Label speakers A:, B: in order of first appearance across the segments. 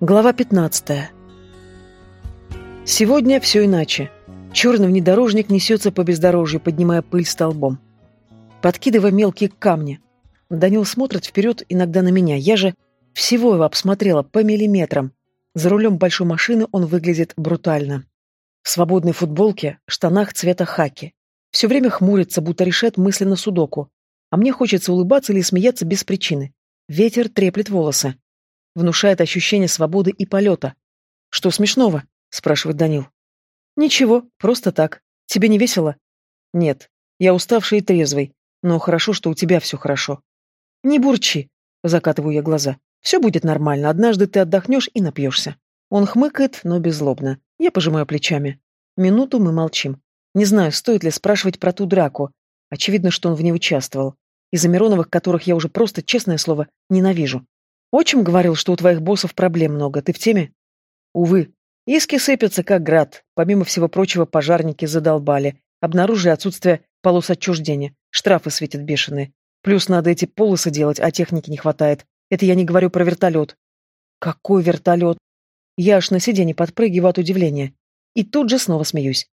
A: Глава 15. Сегодня все иначе. Черный внедорожник несется по бездорожью, поднимая пыль столбом. Подкидывая мелкие камни. Данил смотрит вперед, иногда на меня. Я же всего его обсмотрела по миллиметрам. За рулем большой машины он выглядит брутально. В свободной футболке, штанах цвета хаки. Все время хмурится, будто решает мысленно судоку. А мне хочется улыбаться или смеяться без причины. Ветер треплет волосы. Внушает ощущение свободы и полета. «Что смешного?» — спрашивает Данил. «Ничего, просто так. Тебе не весело?» «Нет. Я уставший и трезвый. Но хорошо, что у тебя все хорошо». «Не бурчи», — закатываю я глаза. «Все будет нормально. Однажды ты отдохнешь и напьешься». Он хмыкает, но беззлобно. Я пожимаю плечами. Минуту мы молчим. Не знаю, стоит ли спрашивать про ту драку. Очевидно, что он в ней участвовал. Из-за Мироновых, которых я уже просто, честное слово, ненавижу. Отчим говорил, что у твоих боссов проблем много. Ты в теме? Увы. Иски сыпятся, как град. Помимо всего прочего, пожарники задолбали. Обнаружили отсутствие полос отчуждения. Штрафы светят бешеные. Плюс надо эти полосы делать, а техники не хватает. Это я не говорю про вертолет. Какой вертолет? Я аж на сиденье подпрыгиваю от удивления. И тут же снова смеюсь.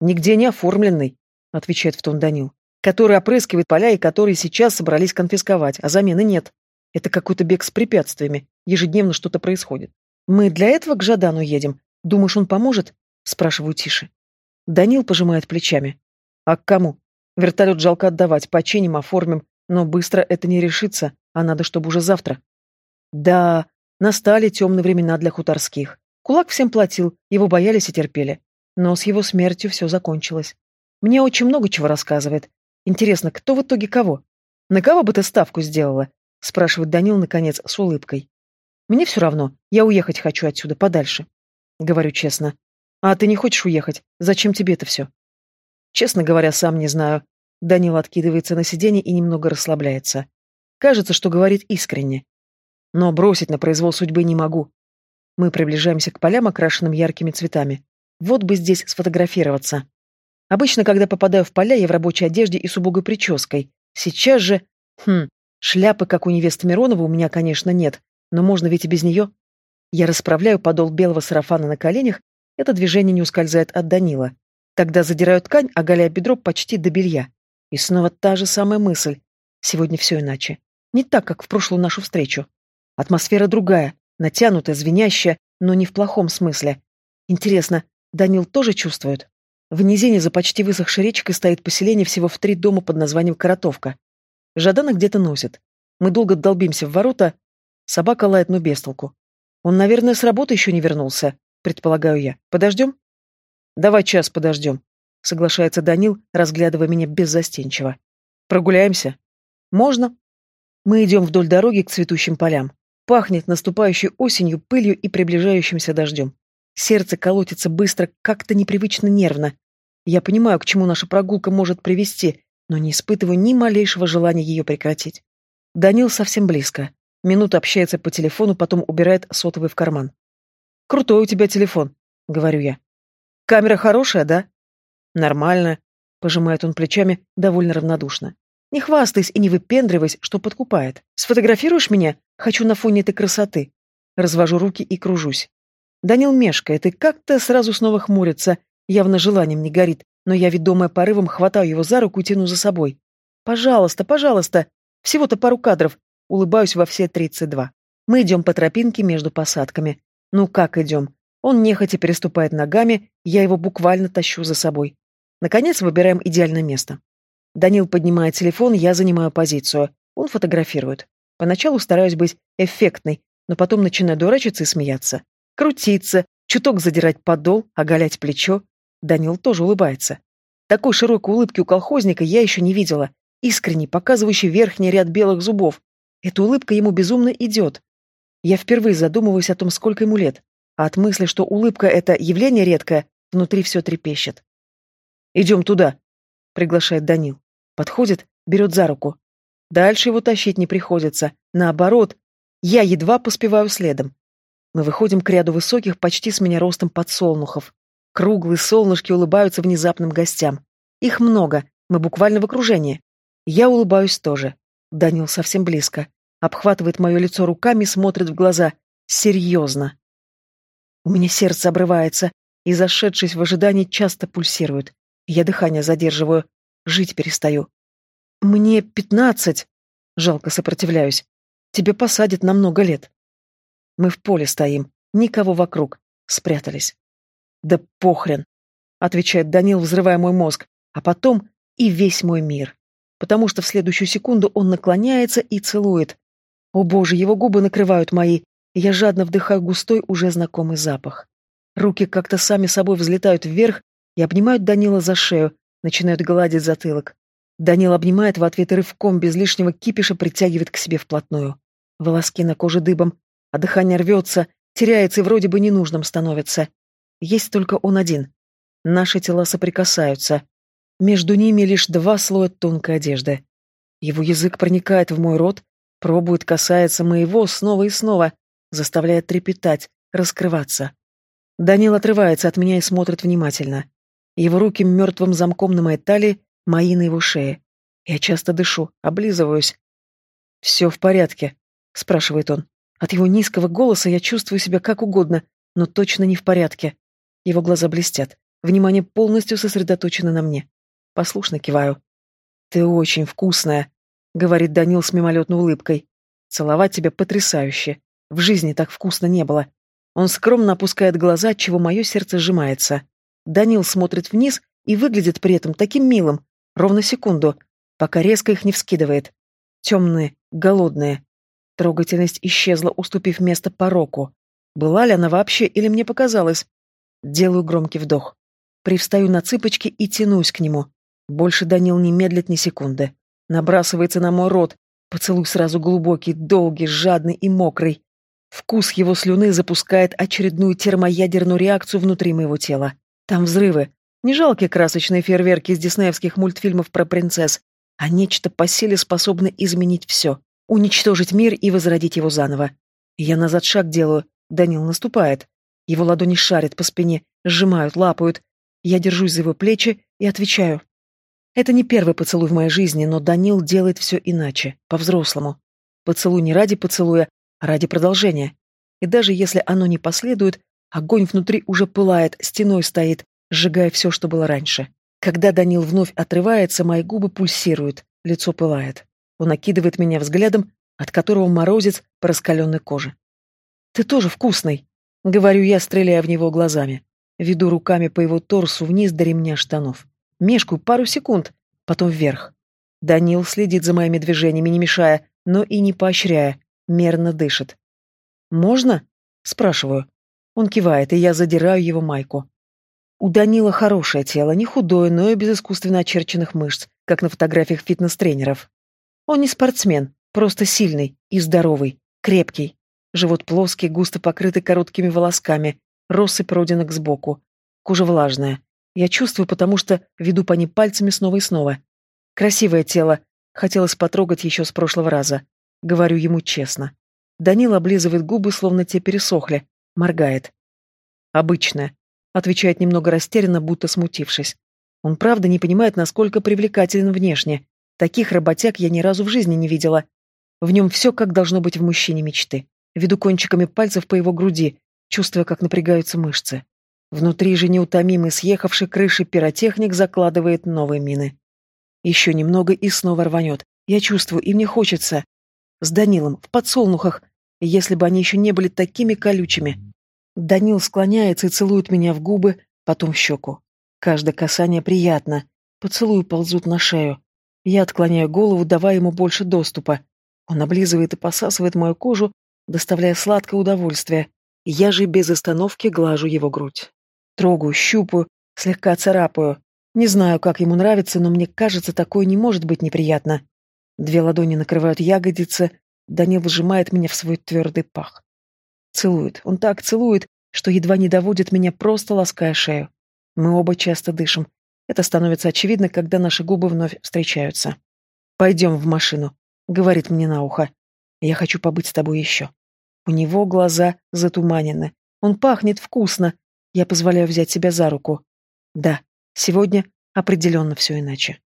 A: Нигде не оформленный, отвечает в тон Данил. Который опрыскивает поля и которые сейчас собрались конфисковать, а замены нет. Это какой-то бег с препятствиями. Ежедневно что-то происходит. Мы для этого к Жадану едем. Думаешь, он поможет? Спрашиваю тише. Данил пожимает плечами. А к кому? Вертолет жалко отдавать, починим, оформим, но быстро это не решится, а надо, чтобы уже завтра. Да, настали темные времена для хуторских. Кулак всем платил, его боялись и терпели. Но с его смертью все закончилось. Мне очень много чего рассказывает. Интересно, кто в итоге кого? На кого бы ты ставку сделала? Спрашивает Данил, наконец, с улыбкой. Мне все равно, я уехать хочу отсюда, подальше. Говорю честно. А ты не хочешь уехать? Зачем тебе это все? Честно говоря, сам не знаю. Данил откидывается на сиденье и немного расслабляется. Кажется, что говорит искренне. Но бросить на произвол судьбы не могу. Мы приближаемся к полям, окрашенным яркими цветами. Вот бы здесь сфотографироваться. Обычно, когда попадаю в поля, я в рабочей одежде и с убогой прической. Сейчас же... Хм, Шляпы, как у невесты Миронова, у меня, конечно, нет, но можно ведь и без нее. Я расправляю подол белого сарафана на коленях, это движение не ускользает от Данила. Тогда задираю ткань, оголяя бедро почти до белья. И снова та же самая мысль. Сегодня все иначе. Не так, как в прошлую нашу встречу. Атмосфера другая, натянутая, звенящая, но не в плохом смысле. Интересно, Данил тоже чувствует? В низине за почти высохшей речкой стоит поселение всего в три дома под названием Коротовка. Жадана где-то носит. Мы долго долбимся в ворота. Собака лает, но без толку. Он, наверное, с работы еще не вернулся, предполагаю я. Подождем? Давай час подождем, соглашается Данил, разглядывая меня беззастенчиво. Прогуляемся? Можно. Мы идем вдоль дороги к цветущим полям. Пахнет наступающей осенью, пылью и приближающимся дождем. Сердце колотится быстро, как-то непривычно нервно. Я понимаю, к чему наша прогулка может привести, но не испытываю ни малейшего желания ее прекратить. Данил совсем близко. Минуту общается по телефону, потом убирает сотовый в карман. «Крутой у тебя телефон», — говорю я. «Камера хорошая, да?» «Нормально», — пожимает он плечами довольно равнодушно. «Не хвастайся и не выпендривайся, что подкупает. Сфотографируешь меня? Хочу на фоне этой красоты». Развожу руки и кружусь. Данил мешкает и как-то сразу снова хмурится, явно желанием не горит, но я, ведомая порывом, хватаю его за руку и тяну за собой. «Пожалуйста, пожалуйста! Всего-то пару кадров!» Улыбаюсь во все тридцать два. Мы идем по тропинке между посадками. Ну как идем? Он нехотя переступает ногами, я его буквально тащу за собой. Наконец выбираем идеальное место. Данил поднимает телефон, я занимаю позицию. Он фотографирует. Поначалу стараюсь быть эффектной, но потом начинаю дурачиться и смеяться. Крутиться, чуток задирать подол, оголять плечо. Данил тоже улыбается. Такой широкой улыбки у колхозника я еще не видела, искренне показывающий верхний ряд белых зубов. Эта улыбка ему безумно идет. Я впервые задумываюсь о том, сколько ему лет, а от мысли, что улыбка — это явление редкое, внутри все трепещет. «Идем туда», — приглашает Данил. Подходит, берет за руку. Дальше его тащить не приходится. Наоборот, я едва поспеваю следом. Мы выходим к ряду высоких, почти с меня ростом подсолнухов. Круглые солнышки улыбаются внезапным гостям. Их много, мы буквально в окружении. Я улыбаюсь тоже. Данил совсем близко. Обхватывает мое лицо руками, смотрит в глаза. Серьезно. У меня сердце обрывается, и, зашедшись в ожидании, часто пульсирует. Я дыхание задерживаю, жить перестаю. Мне пятнадцать. Жалко сопротивляюсь. Тебе посадят на много лет. Мы в поле стоим, никого вокруг. Спрятались. Да похрен, отвечает Данил, взрывая мой мозг, а потом и весь мой мир. Потому что в следующую секунду он наклоняется и целует. О боже, его губы накрывают мои, и я жадно вдыхаю густой, уже знакомый запах. Руки как-то сами собой взлетают вверх и обнимают Данила за шею, начинают гладить затылок. Данил обнимает в ответ рывком без лишнего кипиша притягивает к себе вплотную. Волоски на коже дыбом, а дыхание рвется, теряется и вроде бы ненужным становится. Есть только он один. Наши тела соприкасаются. Между ними лишь два слоя тонкой одежды. Его язык проникает в мой рот, пробует, касается моего снова и снова, заставляет трепетать, раскрываться. Данил отрывается от меня и смотрит внимательно. Его руки мертвым замком на моей талии, мои на его шее. Я часто дышу, облизываюсь. «Все в порядке?» — спрашивает он. От его низкого голоса я чувствую себя как угодно, но точно не в порядке. Его глаза блестят. Внимание полностью сосредоточено на мне. Послушно киваю. «Ты очень вкусная», — говорит Данил с мимолетной улыбкой. «Целовать тебя потрясающе. В жизни так вкусно не было». Он скромно опускает глаза, отчего мое сердце сжимается. Данил смотрит вниз и выглядит при этом таким милым, ровно секунду, пока резко их не вскидывает. Темные, голодные, Трогательность исчезла, уступив место пороку. Была ли она вообще или мне показалось? Делаю громкий вдох. Привстаю на цыпочки и тянусь к нему. Больше Данил не медлит ни секунды. Набрасывается на мой рот. Поцелуй сразу глубокий, долгий, жадный и мокрый. Вкус его слюны запускает очередную термоядерную реакцию внутри моего тела. Там взрывы. Не жалкие красочные фейерверки из диснеевских мультфильмов про принцесс, а нечто по силе способное изменить все. Уничтожить мир и возродить его заново. Я назад шаг делаю. Данил наступает. Его ладони шарят по спине, сжимают, лапают. Я держусь за его плечи и отвечаю. Это не первый поцелуй в моей жизни, но Данил делает все иначе, по-взрослому. Поцелуй не ради поцелуя, а ради продолжения. И даже если оно не последует, огонь внутри уже пылает, стеной стоит, сжигая все, что было раньше. Когда Данил вновь отрывается, мои губы пульсируют, лицо пылает. Он окидывает меня взглядом, от которого морозец по раскаленной коже. «Ты тоже вкусный», — говорю я, стреляя в него глазами. Веду руками по его торсу вниз до ремня штанов. Мешкаю пару секунд, потом вверх. Данил следит за моими движениями, не мешая, но и не поощряя, мерно дышит. «Можно?» — спрашиваю. Он кивает, и я задираю его майку. У Данила хорошее тело, не худое, но и без искусственно очерченных мышц, как на фотографиях фитнес-тренеров. Он не спортсмен, просто сильный и здоровый, крепкий. Живот плоский, густо покрытый короткими волосками, россыпь родинок сбоку. Кожа влажная. Я чувствую, потому что веду по ней пальцами снова и снова. Красивое тело. Хотелось потрогать еще с прошлого раза. Говорю ему честно. Данил облизывает губы, словно те пересохли. Моргает. «Обычное», — отвечает немного растерянно, будто смутившись. Он правда не понимает, насколько привлекателен внешне. Таких работяг я ни разу в жизни не видела. В нем все, как должно быть в мужчине мечты. Веду кончиками пальцев по его груди, чувствуя, как напрягаются мышцы. Внутри же неутомимый съехавший крыши пиротехник закладывает новые мины. Еще немного и снова рванет. Я чувствую, и мне хочется. С Данилом, в подсолнухах, если бы они еще не были такими колючими. Данил склоняется и целует меня в губы, потом в щеку. Каждое касание приятно. Поцелуи ползут на шею. Я отклоняю голову, давая ему больше доступа. Он облизывает и посасывает мою кожу, доставляя сладкое удовольствие. Я же без остановки глажу его грудь. Трогаю, щупаю, слегка царапаю. Не знаю, как ему нравится, но мне кажется, такое не может быть неприятно. Две ладони накрывают ягодицы, Данил сжимает меня в свой твердый пах. Целует. Он так целует, что едва не доводит меня, просто лаская шею. Мы оба часто дышим. Это становится очевидно, когда наши губы вновь встречаются. «Пойдем в машину», — говорит мне на ухо. «Я хочу побыть с тобой еще». У него глаза затуманены. Он пахнет вкусно. Я позволяю взять себя за руку. Да, сегодня определенно все иначе.